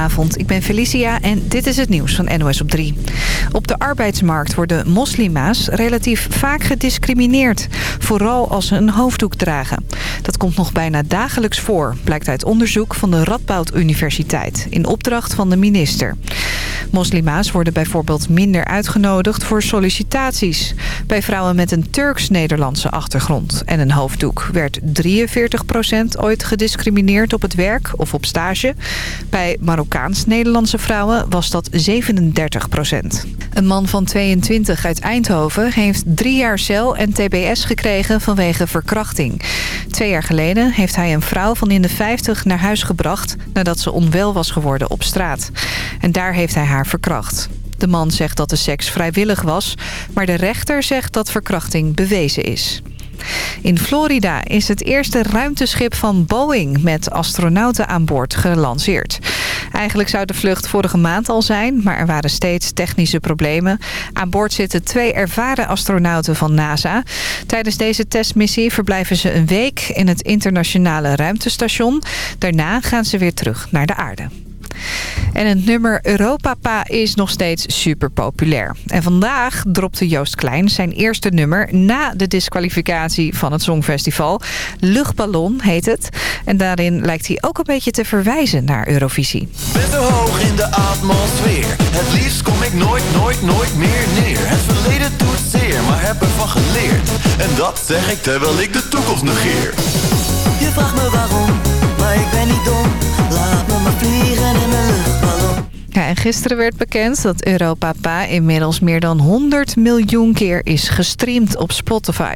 Goedenavond, ik ben Felicia en dit is het nieuws van NOS op 3. Op de arbeidsmarkt worden moslima's relatief vaak gediscrimineerd. Vooral als ze een hoofddoek dragen. Dat komt nog bijna dagelijks voor, blijkt uit onderzoek van de Radboud Universiteit. In opdracht van de minister. Moslima's worden bijvoorbeeld minder uitgenodigd voor sollicitaties. Bij vrouwen met een Turks-Nederlandse achtergrond en een hoofddoek werd 43% ooit gediscrimineerd op het werk of op stage. Bij Marokkaans-Nederlandse vrouwen was dat 37% Een man van 22 uit Eindhoven heeft drie jaar cel en tbs gekregen vanwege verkrachting. Twee jaar geleden heeft hij een vrouw van in de 50 naar huis gebracht... nadat ze onwel was geworden op straat. En daar heeft hij haar verkracht. De man zegt dat de seks vrijwillig was, maar de rechter zegt dat verkrachting bewezen is. In Florida is het eerste ruimteschip van Boeing met astronauten aan boord gelanceerd. Eigenlijk zou de vlucht vorige maand al zijn, maar er waren steeds technische problemen. Aan boord zitten twee ervaren astronauten van NASA. Tijdens deze testmissie verblijven ze een week in het internationale ruimtestation. Daarna gaan ze weer terug naar de aarde. En het nummer Europapa is nog steeds super populair. En vandaag dropte Joost Klein zijn eerste nummer na de disqualificatie van het Songfestival. Luchtballon heet het. En daarin lijkt hij ook een beetje te verwijzen naar Eurovisie. Ben te hoog in de atmosfeer. Het liefst kom ik nooit, nooit, nooit meer neer. Het verleden doet zeer, maar heb ervan geleerd. En dat zeg ik terwijl ik de toekomst negeer. Je vraagt me waarom, maar ik ben niet dom. Laat me maar vliegen in mijn luchtballon. Ja, en gisteren werd bekend dat Europapa inmiddels meer dan 100 miljoen keer is gestreamd op Spotify.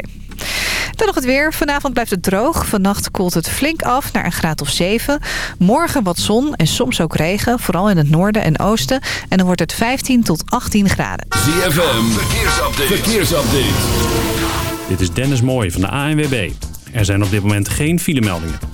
Dan nog het weer. Vanavond blijft het droog. Vannacht koelt het flink af naar een graad of 7. Morgen wat zon en soms ook regen. Vooral in het noorden en oosten. En dan wordt het 15 tot 18 graden. ZFM, verkeersupdate. verkeersupdate. Dit is Dennis Mooij van de ANWB. Er zijn op dit moment geen filemeldingen.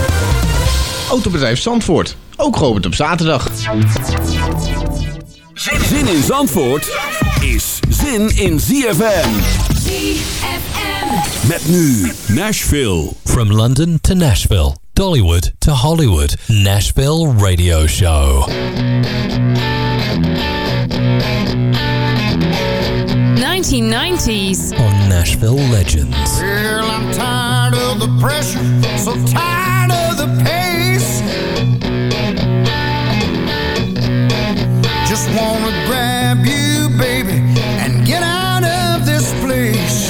Autobedrijf Zandvoort, ook geopend op zaterdag. Zin in Zandvoort is zin in ZFM. ZFM. Met nu Nashville. From London to Nashville, Dollywood to Hollywood, Nashville Radio Show. 1990s. On Nashville Legends. Well, I'm tired of the pressure, so tired of the. Just wanna grab you, baby, and get out of this place.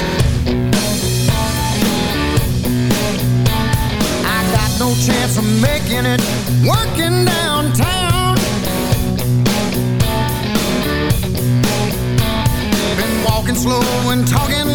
I got no chance of making it working downtown. Been walking slow and talking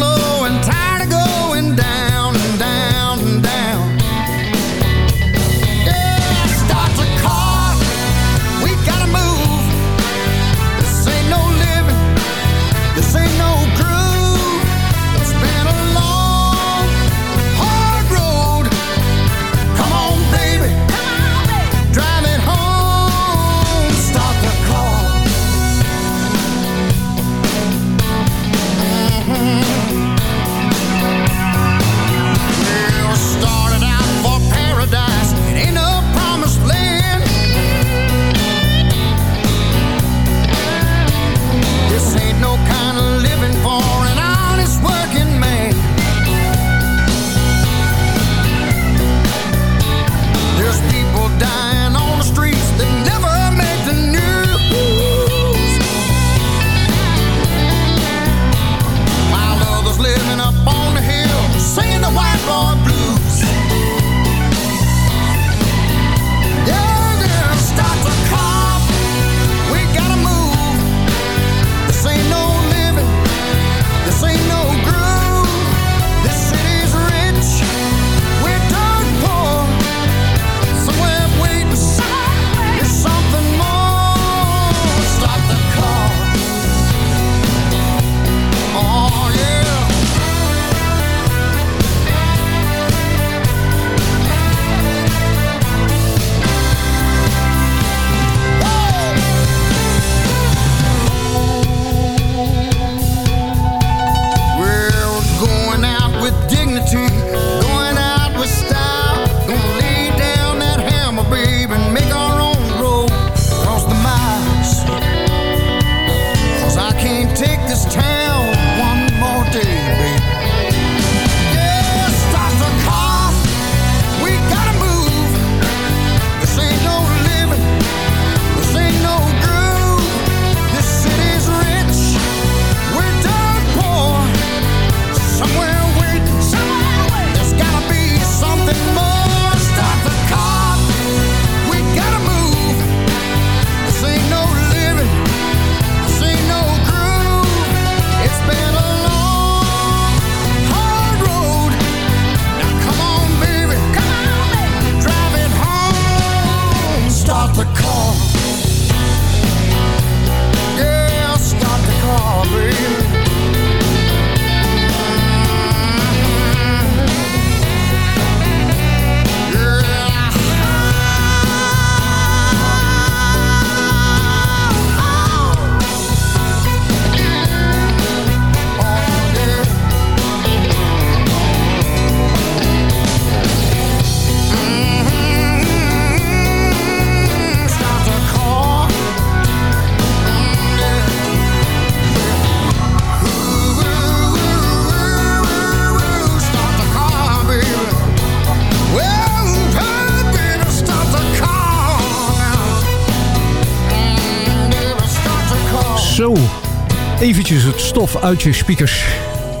stof uit je speakers.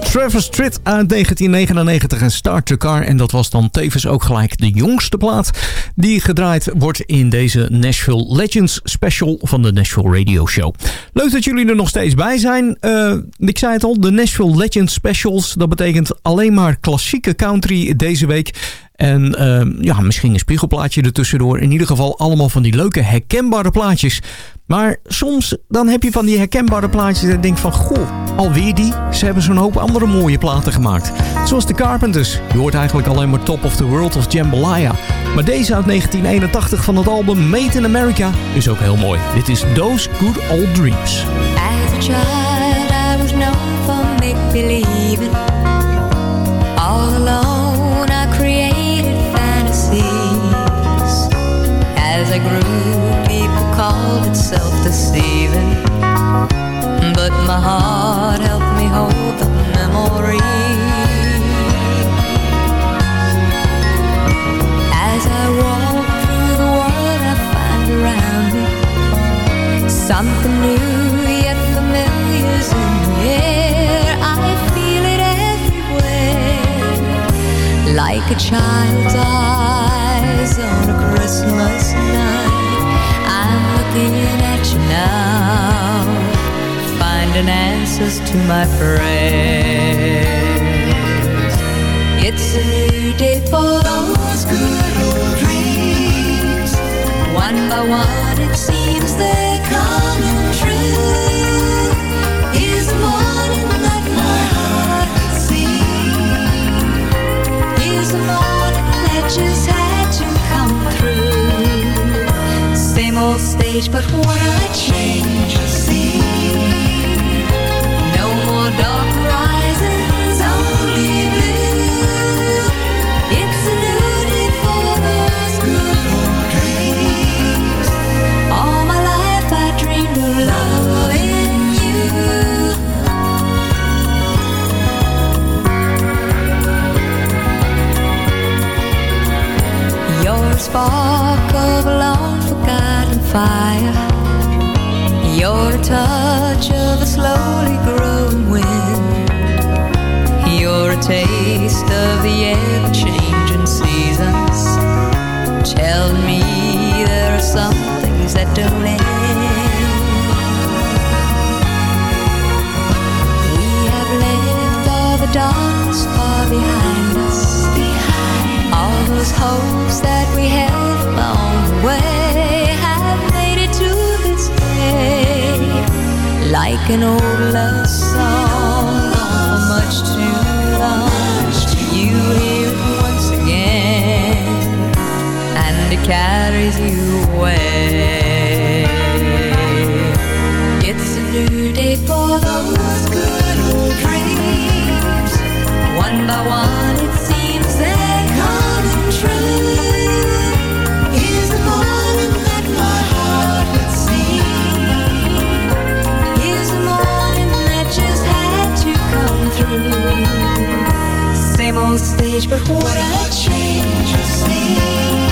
Travis Tritt uit 1999 en Start the Car. En dat was dan tevens ook gelijk de jongste plaat die gedraaid wordt in deze Nashville Legends special van de Nashville Radio Show. Leuk dat jullie er nog steeds bij zijn. Eh, ik zei het al, de Nashville Legends specials. Dat betekent alleen maar klassieke country deze week. En eh, ja, misschien een spiegelplaatje ertussendoor. In ieder geval allemaal van die leuke herkenbare plaatjes. Maar soms dan heb je van die herkenbare plaatjes en je denkt van... Goh, alweer die? Ze hebben zo'n hoop andere mooie platen gemaakt. Zoals The Carpenters. Je hoort eigenlijk alleen maar Top of the World of Jambalaya. Maar deze uit 1981 van het album Made in America is ook heel mooi. Dit is Those Good Old Dreams. As a child, I was known for make-believing. I grew, people called it self-deceiving. But my heart helped me hold the memory. As I walk through the world, I find around me Something new yet familiar's in the air. I feel it everywhere, like a child's eyes on a Christmas night. I'm looking at you now, finding answers to my prayers. It's a new day for those good old dreams. One by one, it seems old but what a change I see. No more dark horizons, only blue. It's a new day for those good old dreams. All my life I dreamed of loving you. You're a spark of forgotten fire. You're a touch of a slowly growing wind. You're a taste of the ever-changing seasons. Tell me there are some things that don't end. We have left all the darkness far behind us. All those hopes that we held along the way Like an old love song, for much too long. You hear it once again, and it carries you away. It's a new day for those good old dreams. One by one, on stage, but what a change of scene.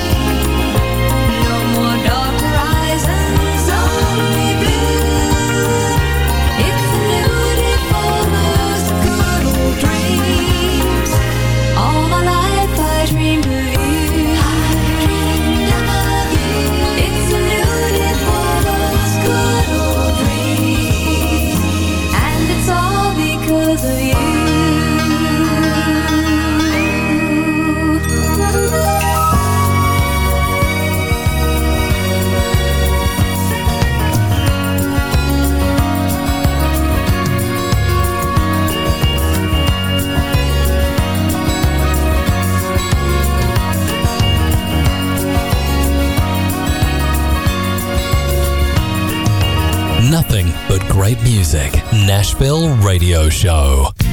Great music. Nashville Radio Show.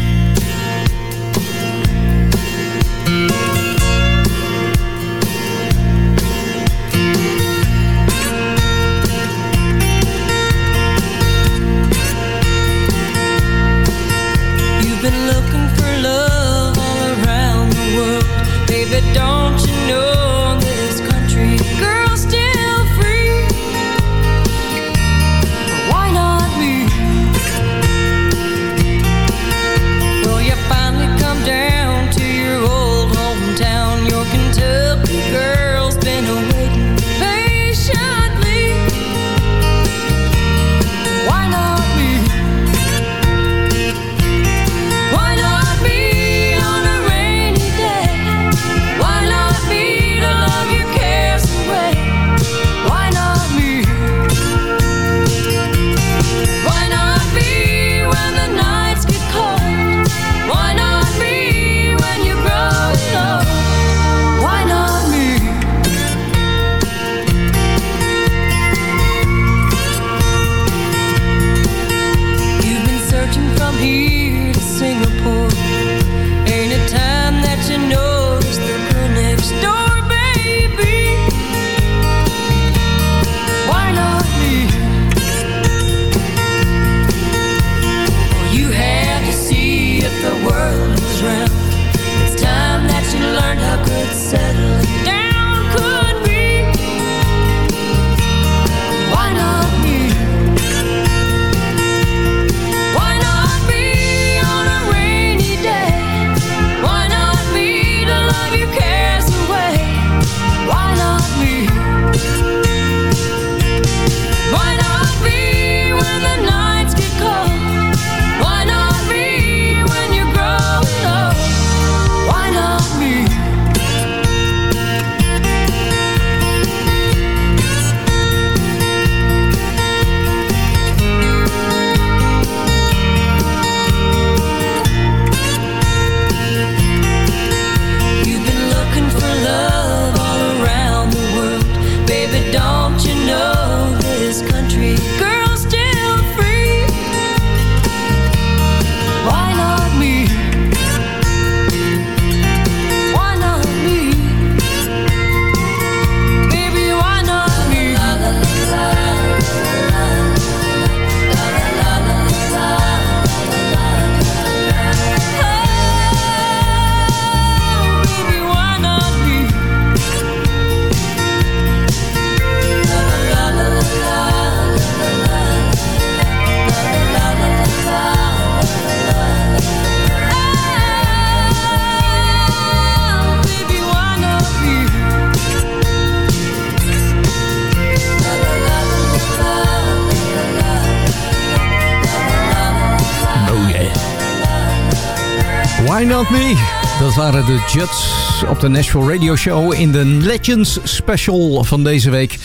Waren de Judds op de Nashville Radio Show in de Legends Special van deze week.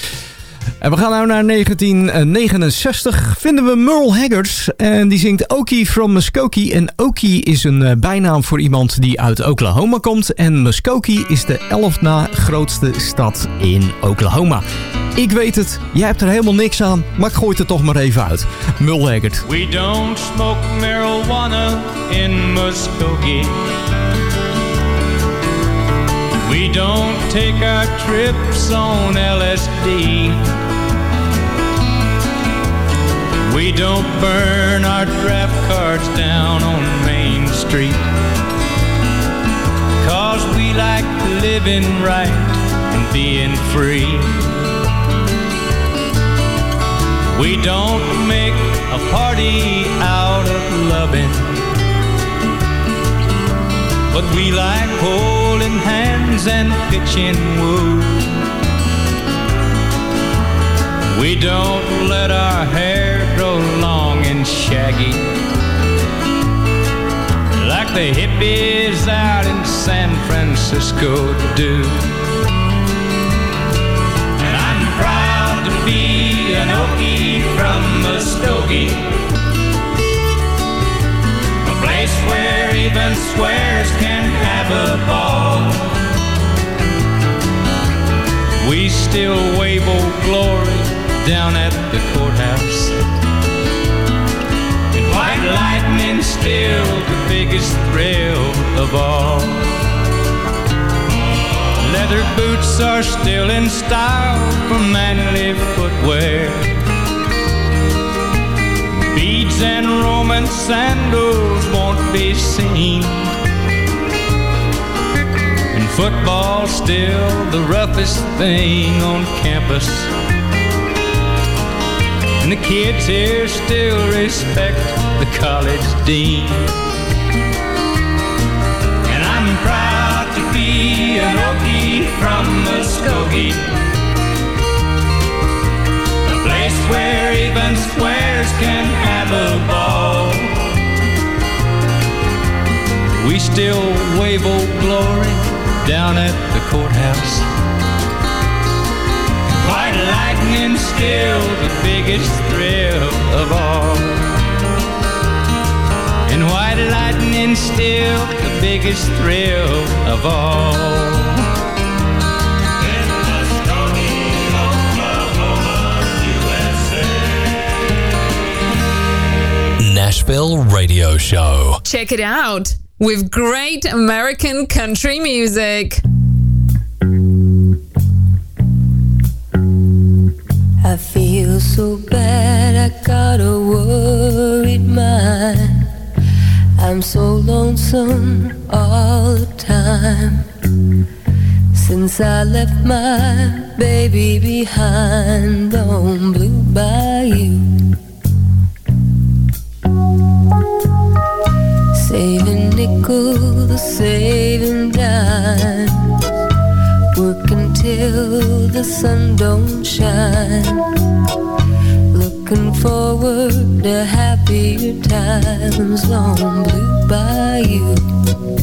En we gaan nu naar 1969. Vinden we Merle Haggard. En die zingt Okie from Muskogee. En Okie is een eh, bijnaam voor iemand die uit Oklahoma komt. En Muskogee is de elf na grootste stad in Oklahoma. Ik weet het, jij hebt er helemaal niks aan. Maar ik gooi het er toch maar even uit. Merle Haggard. We don't smoke marijuana in Muskogee. We don't take our trips on LSD. We don't burn our draft cards down on Main Street. Cause we like living right and being free. We don't make a party out of loving. But we like holding hands and pitching woo. We don't let our hair grow long and shaggy like the hippies out in San Francisco do. And I'm proud to be an Okie from Muskogee, where even squares can have a ball. We still wave old glory down at the courthouse. And white lightning still the biggest thrill of all. Leather boots are still in style for manly footwear. Beads and Roman sandals won't be seen. And football's still the roughest thing on campus. And the kids here still respect the college dean. And I'm proud to be an Okie from Muskogee. Place where even squares can have a ball. We still wave old glory down at the courthouse. White lightning still the biggest thrill of all. And white lightning still the biggest thrill of all. Nashville Radio Show. Check it out with great American country music. I feel so bad, I got a worried mind. I'm so lonesome all the time. Since I left my baby behind on Blue Bayou. Saving nickels, saving dimes Working till the sun don't shine. Looking forward to happier times on Blue Bayou. I'm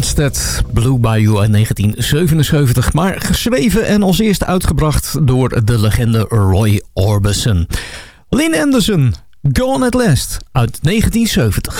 Instead, Blue Bayou uit 1977, maar geschreven en als eerste uitgebracht door de legende Roy Orbison. Lynn Anderson, Gone at Last uit 1970.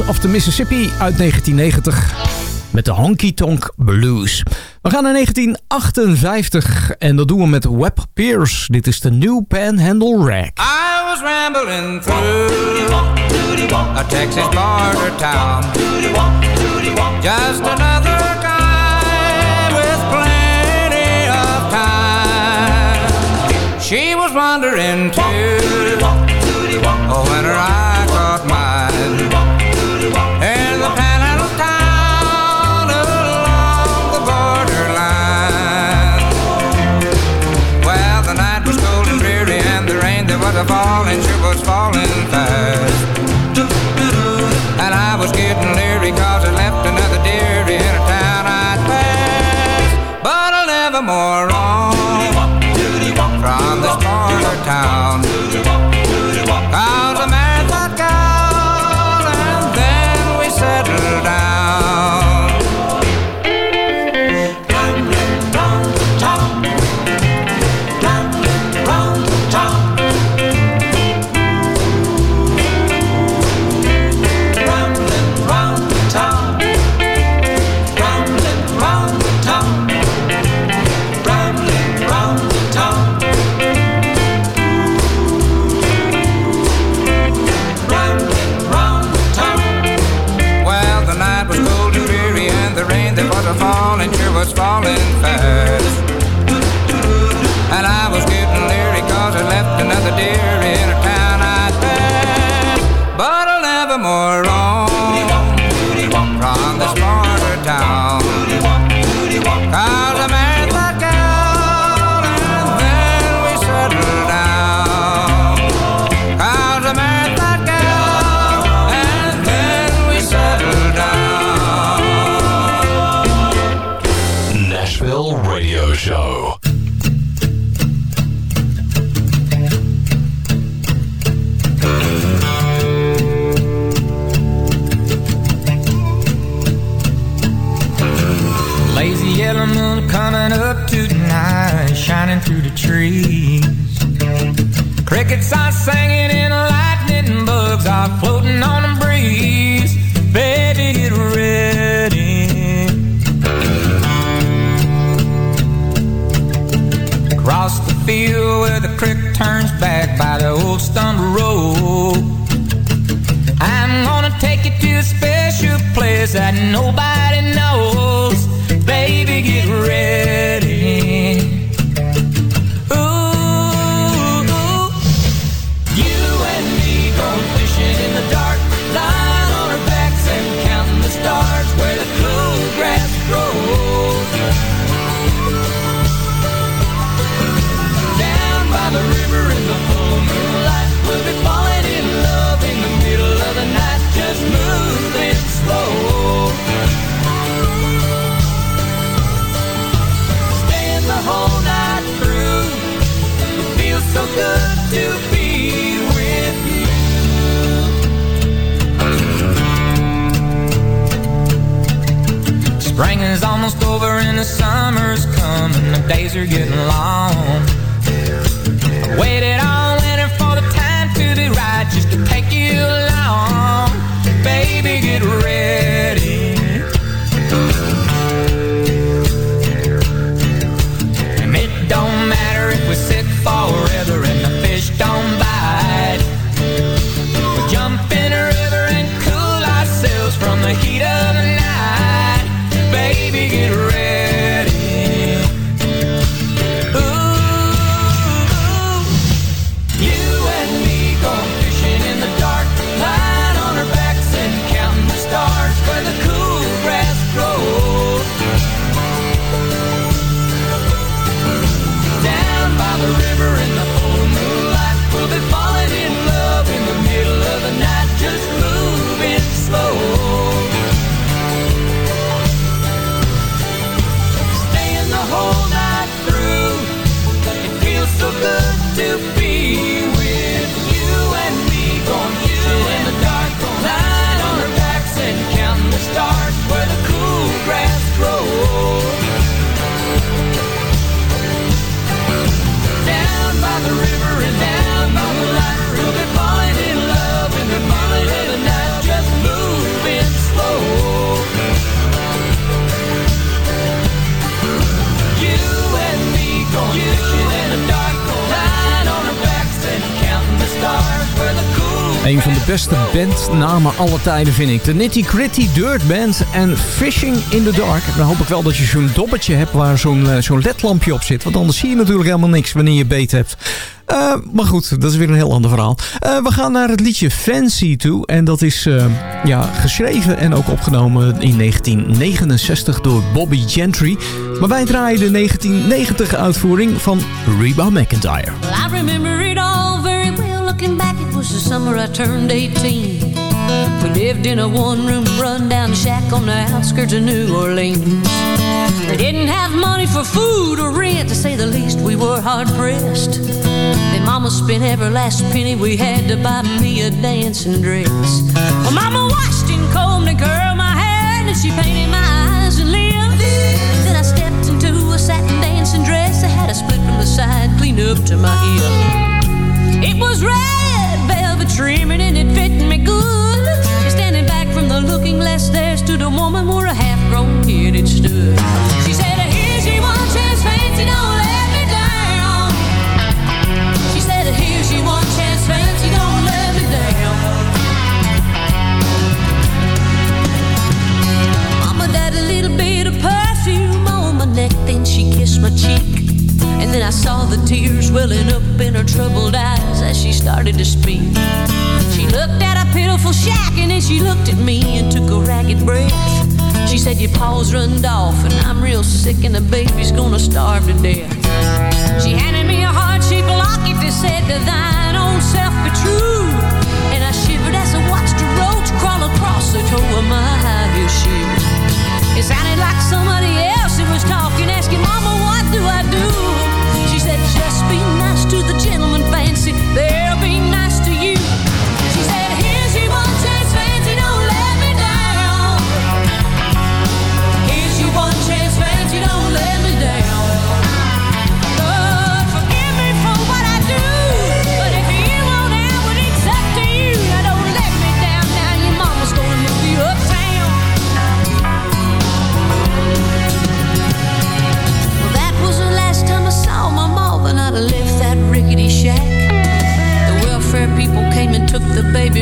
Of the Mississippi uit 1990 met de Honky Tonk Blues. We gaan naar 1958 en dat doen we met Webb Pierce. Dit is de New Panhandle Rack. I was rambling through a Texas border town Just another guy with plenty of time She was wandering too falling. Bandnamen aller tijden vind ik. De Nitty Gritty Dirt Band en Fishing in the Dark. Dan hoop ik wel dat je zo'n dobbetje hebt waar zo'n eh, zo'n ledlampje op zit. Want anders zie je natuurlijk helemaal niks wanneer je beet hebt. Eh, maar goed, dat is weer een heel ander verhaal. Eh, we gaan naar het liedje Fancy toe. En dat is ja, geschreven en ook opgenomen in 1969 door Bobby Gentry. Maar wij draaien de 1990 uitvoering van Reba McIntyre. I remember it all very well. Looking back, it was the summer I turned 18. We lived in a one-room run-down shack on the outskirts of New Orleans. We didn't have money for food or rent, to say the least. We were hard-pressed. Then Mama spent every last penny we had to buy me a dancing dress. Well, Mama washed and combed and curled my hair, and she painted my eyes and lips. Then I stepped into a satin dancing dress that had a split from the side, clean up to my hip. It was red velvet trimming and it fit me good. Standing back from the woman where a half-grown kid had stood. She said, "Here's your one chance, fancy, don't let me down." She said, "Here's your one chance, fancy, don't let me down." Mama a little bit of perfume on my neck, then she kissed my cheek. And then I saw the tears welling up in her troubled eyes as she started to speak. She looked at a pitiful shack and then she looked at me and took a ragged breath. She said, Your paws runned off and I'm real sick and the baby's gonna starve to death. She handed me a heart-shaped locket that said, To thine own self be true. And I shivered as I watched a roach crawl across the toe of my high heel shoe. It sounded like somebody else that was talking, asking, Mama, what do I do? Be nice to the gentleman, fancy. They'll be nice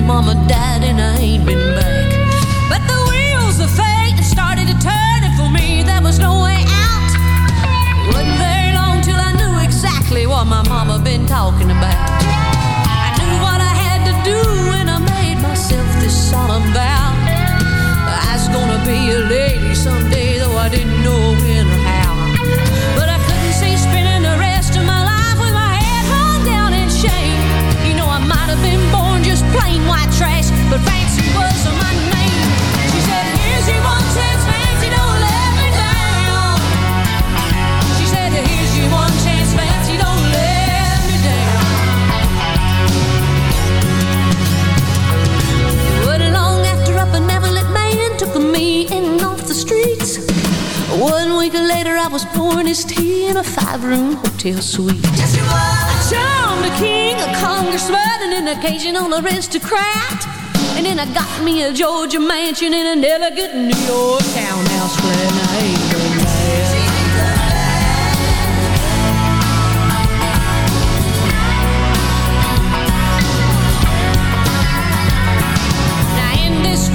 mama died, and I ain't been back. But the wheels of fate started to turn, and for me, there was no way out. Wasn't very long till I knew exactly what my mama been talking about. I knew what I had to do, and I made myself this solemn vow. I was gonna be a lady someday, though I didn't know when or how. But I couldn't see spending the rest of my life with my head hung down in shame. You know, I might have been born plain white trash, but fancy was my name. She said, Here's your one chance, fancy, don't let me down. She said, Here's your one chance, fancy, don't let me down. Long after a benevolent man took me in off the streets. One week later, I was pouring his tea in a five-room hotel suite. Yes, you were. I charmed a king, a congressman, and an occasional aristocrat. And then I got me a Georgia mansion in an elegant New York townhouse flat. And I ain't been mad. Now in this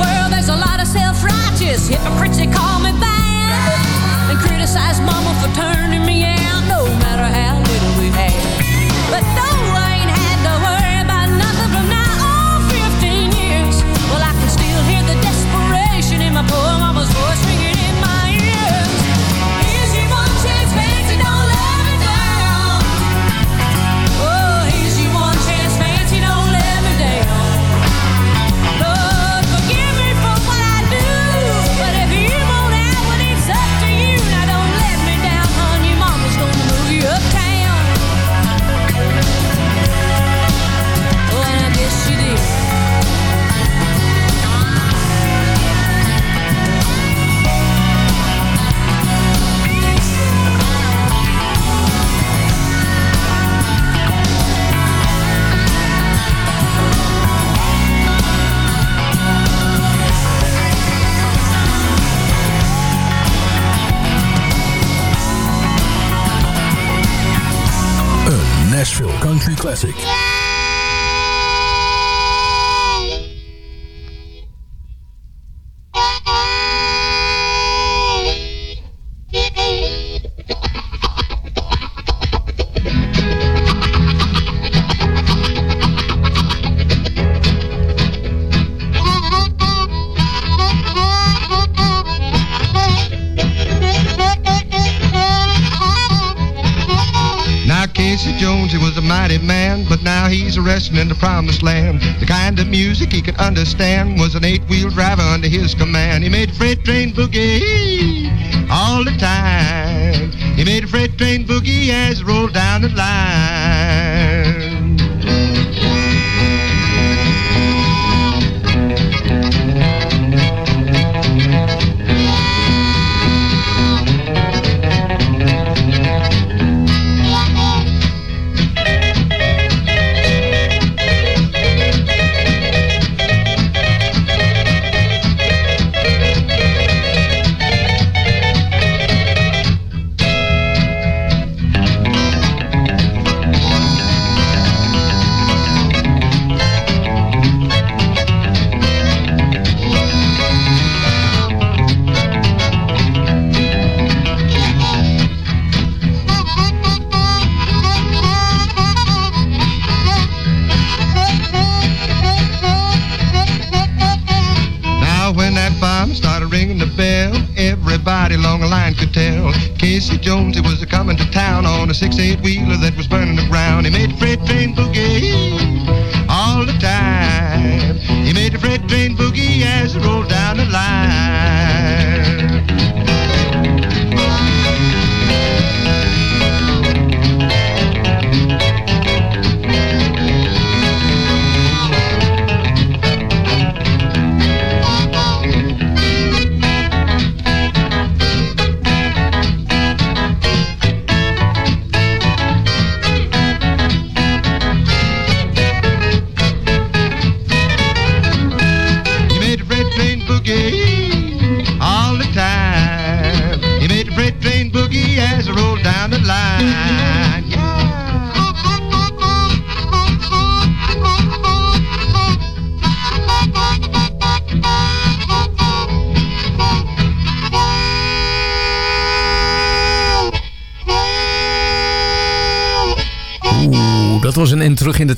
music he could understand was an eight-wheel driver under his command. He made freight train boogie.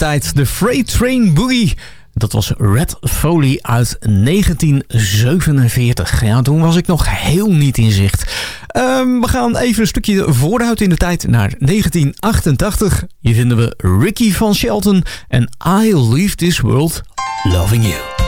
tijd. De Freight Train Boogie. Dat was Red Foley uit 1947. Ja, toen was ik nog heel niet in zicht. Ehm, we gaan even een stukje vooruit in de tijd naar 1988. Hier vinden we Ricky van Shelton en I Leave This World Loving You.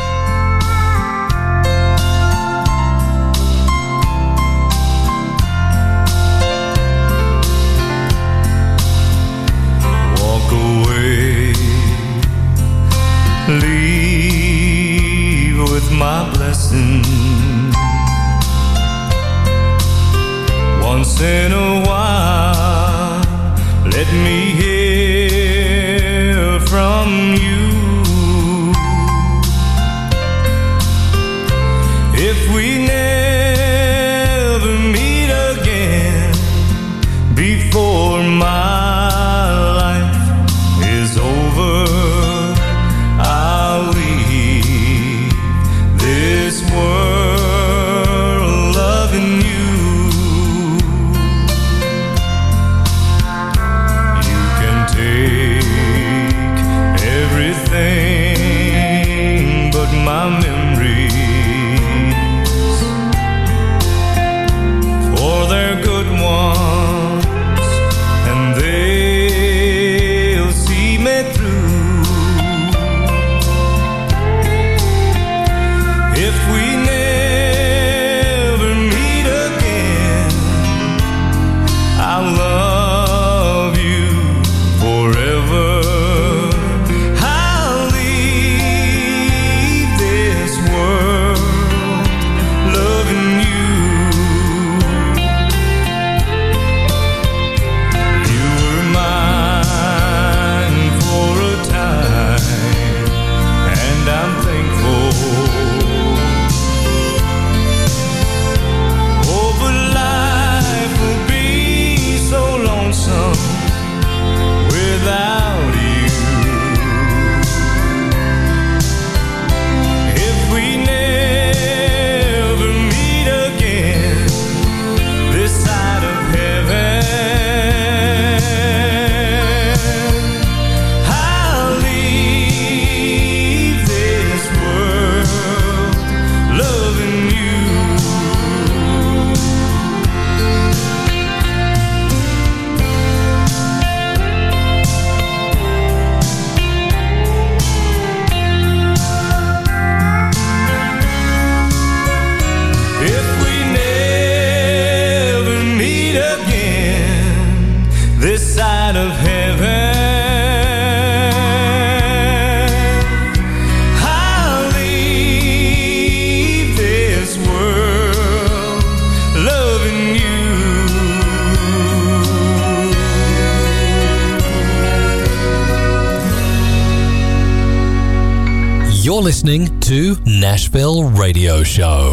To Nashville Radio Show.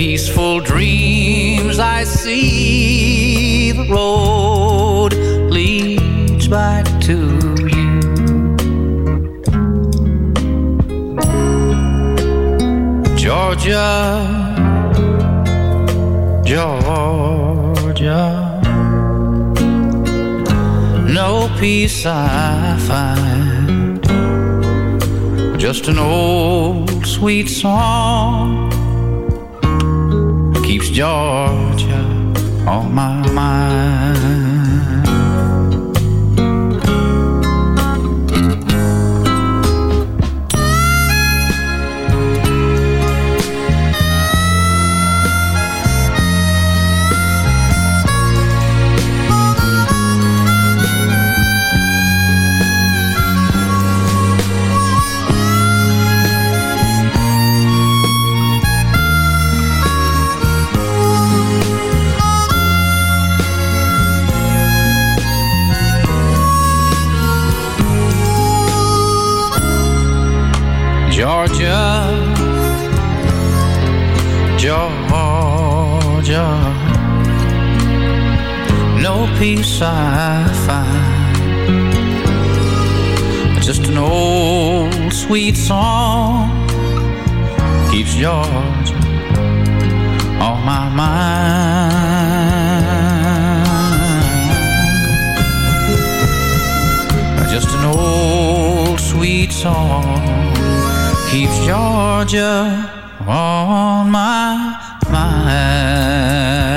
Peaceful dreams, I see the road leads back to you. Georgia, Georgia. No peace I find, just an old sweet song Georgia on my mind. Peace I find, just an old sweet song keeps Georgia on my mind. Just an old sweet song keeps Georgia on my mind.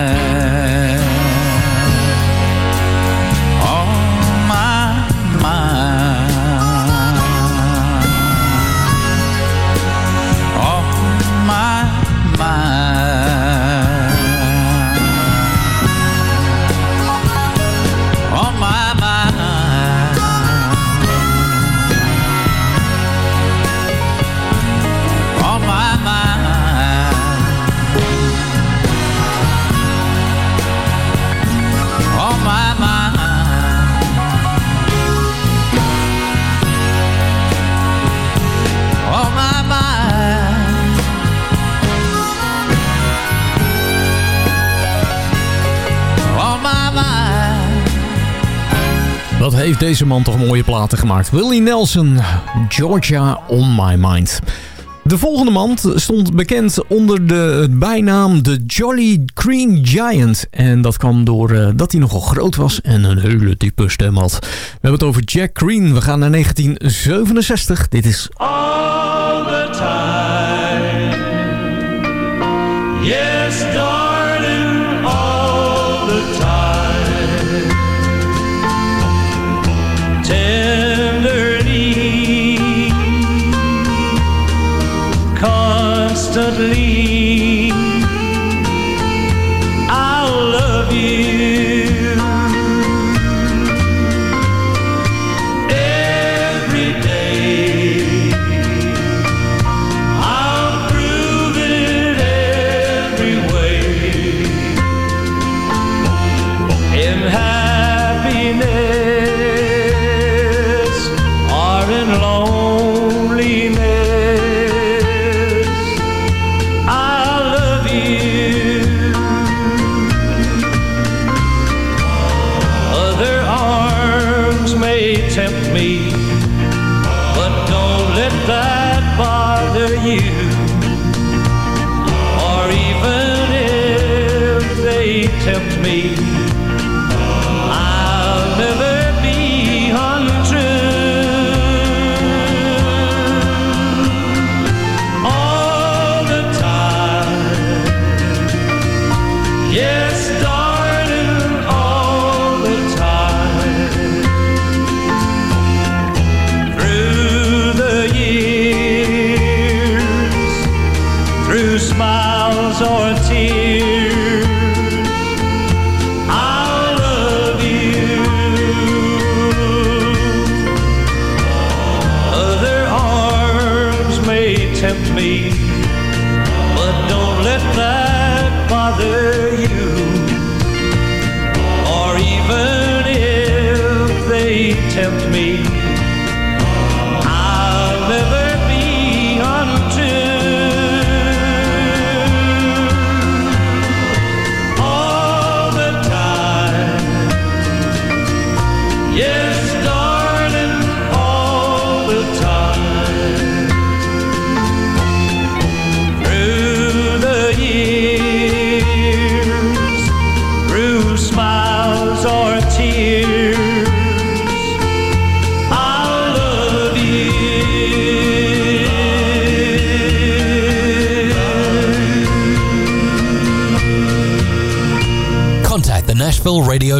Wat heeft deze man toch mooie platen gemaakt. Willie Nelson, Georgia on my mind. De volgende man stond bekend onder de bijnaam de Jolly Green Giant. En dat kwam doordat dat hij nogal groot was en een hele diepe stem had. We hebben het over Jack Green. We gaan naar 1967. Dit is all the time. Constantly,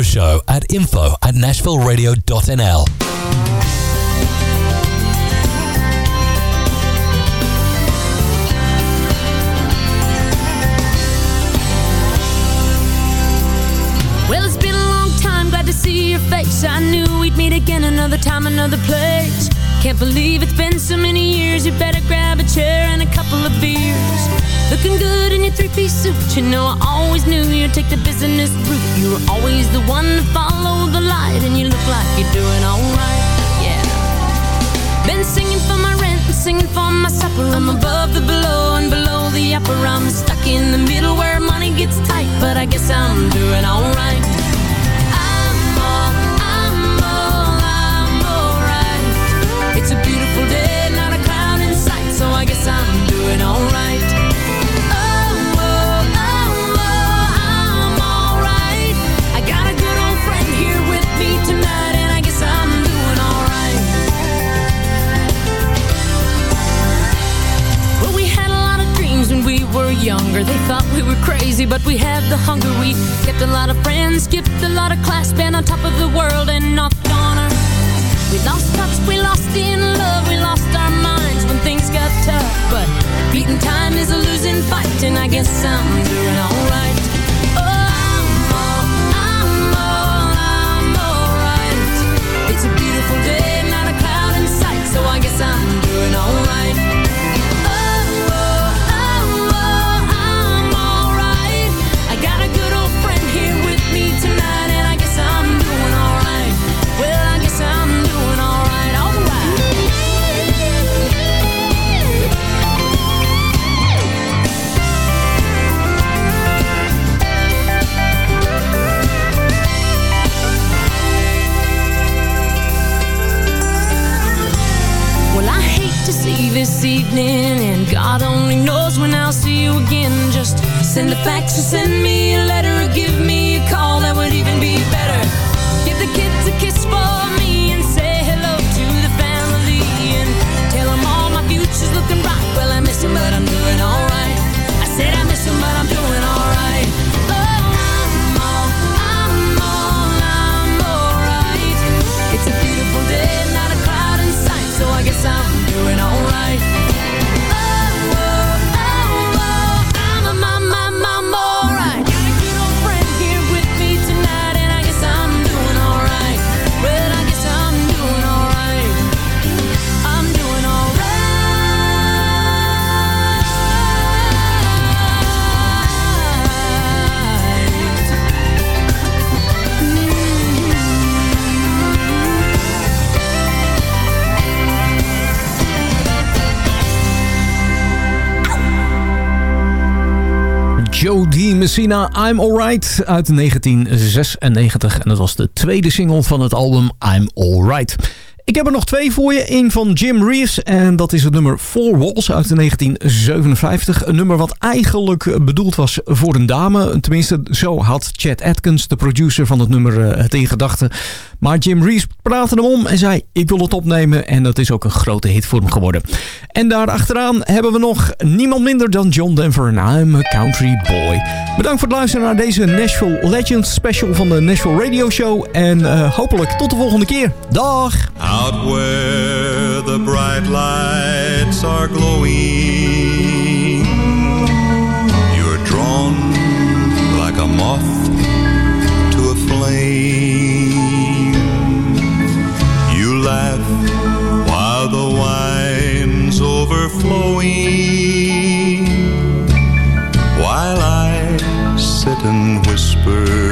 Show at info at nashvilleradio.nl. Well, it's been a long time, glad to see your face. I knew we'd meet again another time, another place. Can't believe it's been so many years. You better grab a chair and a couple of beers. Looking good in your three-piece suit. You know, I always knew you'd take the business route. You were always the one to follow the light, and you look like you're doing alright. Yeah. Been singing for my rent and singing for my supper. I'm above the below and below the upper. I'm stuck in the middle where money gets tight, but I guess I'm doing alright. I'm all, I'm all, I'm alright. It's a beautiful day, not a cloud in sight, so I guess I'm doing alright. They thought we were crazy, but we had the hunger. We kept a lot of friends, skipped a lot of class, been on top of the world and knocked on her. We lost touch, we lost in love, we lost our minds when things got tough. But beating time is a losing fight, and I guess I'm doing alright. Oh, I'm all, I'm all, I'm alright. It's a beautiful day, not a cloud in sight, so I guess I'm doing alright. This evening, and God only knows when I'll see you again. Just send a fax or send me a letter or give me Joe D. Messina, I'm Alright uit 1996. En dat was de tweede single van het album I'm Alright. Ik heb er nog twee voor je. Eén van Jim Reeves en dat is het nummer Four Walls uit 1957. Een nummer wat eigenlijk bedoeld was voor een dame. Tenminste, zo had Chad Atkins, de producer van het nummer, eh, het in gedachten. Maar Jim Reeves praatte hem om en zei ik wil het opnemen. En dat is ook een grote hit voor hem geworden. En daar achteraan hebben we nog niemand minder dan John Denver en I'm a Country Boy. Bedankt voor het luisteren naar deze Nashville Legends special van de Nashville Radio Show. En eh, hopelijk tot de volgende keer. Dag! Out where the bright lights are glowing, you're drawn like a moth to a flame. You laugh while the wine's overflowing, while I sit and whisper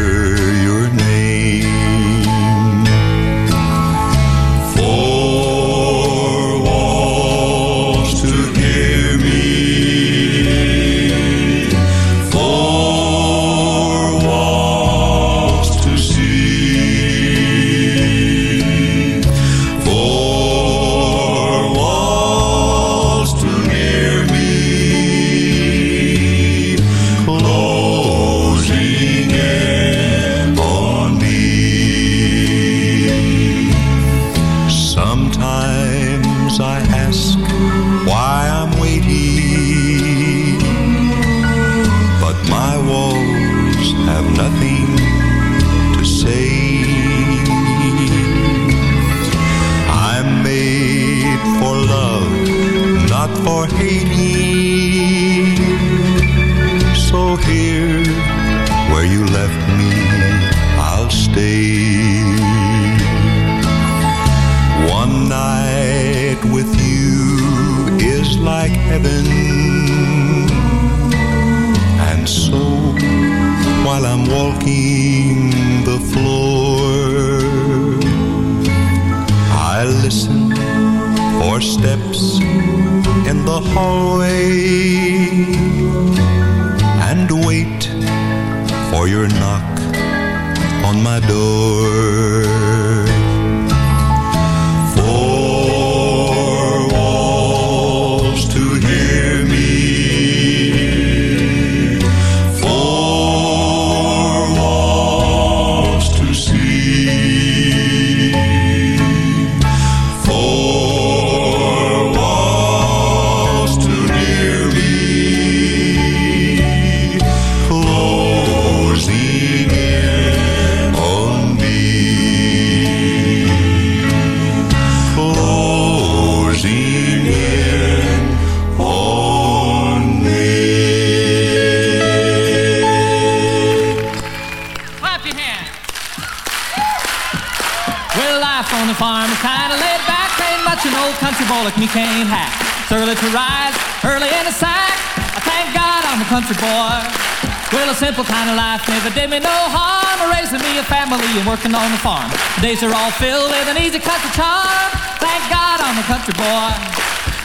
a family and working on the farm. Days are all filled with an easy country charm. Thank God I'm a country boy.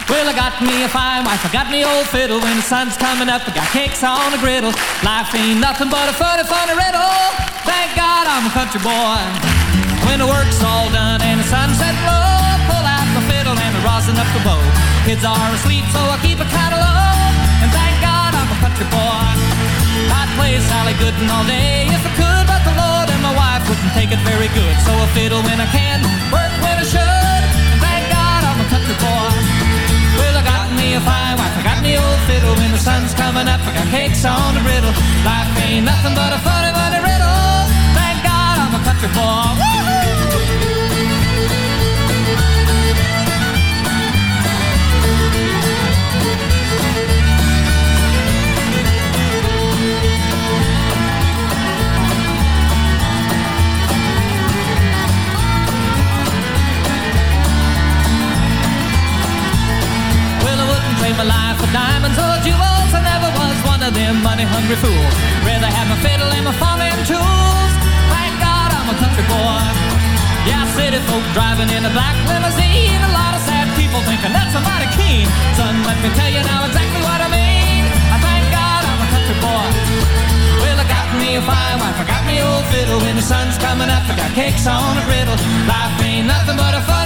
Well, I got me a fine wife, I got me old fiddle. When the sun's coming up, I got cakes on the griddle. Life ain't nothing but a funny, funny riddle. Thank God I'm a country boy. When the work's all done and the sunset low, pull out the fiddle and the rosin up the bow. Kids are asleep, so I keep a low. And thank God I'm a country boy. I'd play Sally Gooden all day if I could, take it very good. So I fiddle when I can, work when I should. And thank God I'm a country boy. Well, I got me a fine wife, I got me old fiddle. When the sun's coming up, I got cakes on the griddle. Life ain't nothing but a funny, funny riddle. Thank God I'm a country boy. Well, Wouldn't my life for diamonds or jewels. I never was one of them money-hungry fools. Rather have my fiddle and my farming tools. Thank God I'm a country boy. Yeah, city folk driving in a black limousine. A lot of sad people thinking that's a mighty keen. Son, let me tell you now exactly what I mean. I thank God I'm a country boy. Well, I got me a fine wife, I got me old fiddle. When the sun's coming up, I got cakes on a griddle. Life ain't nothing but a funny,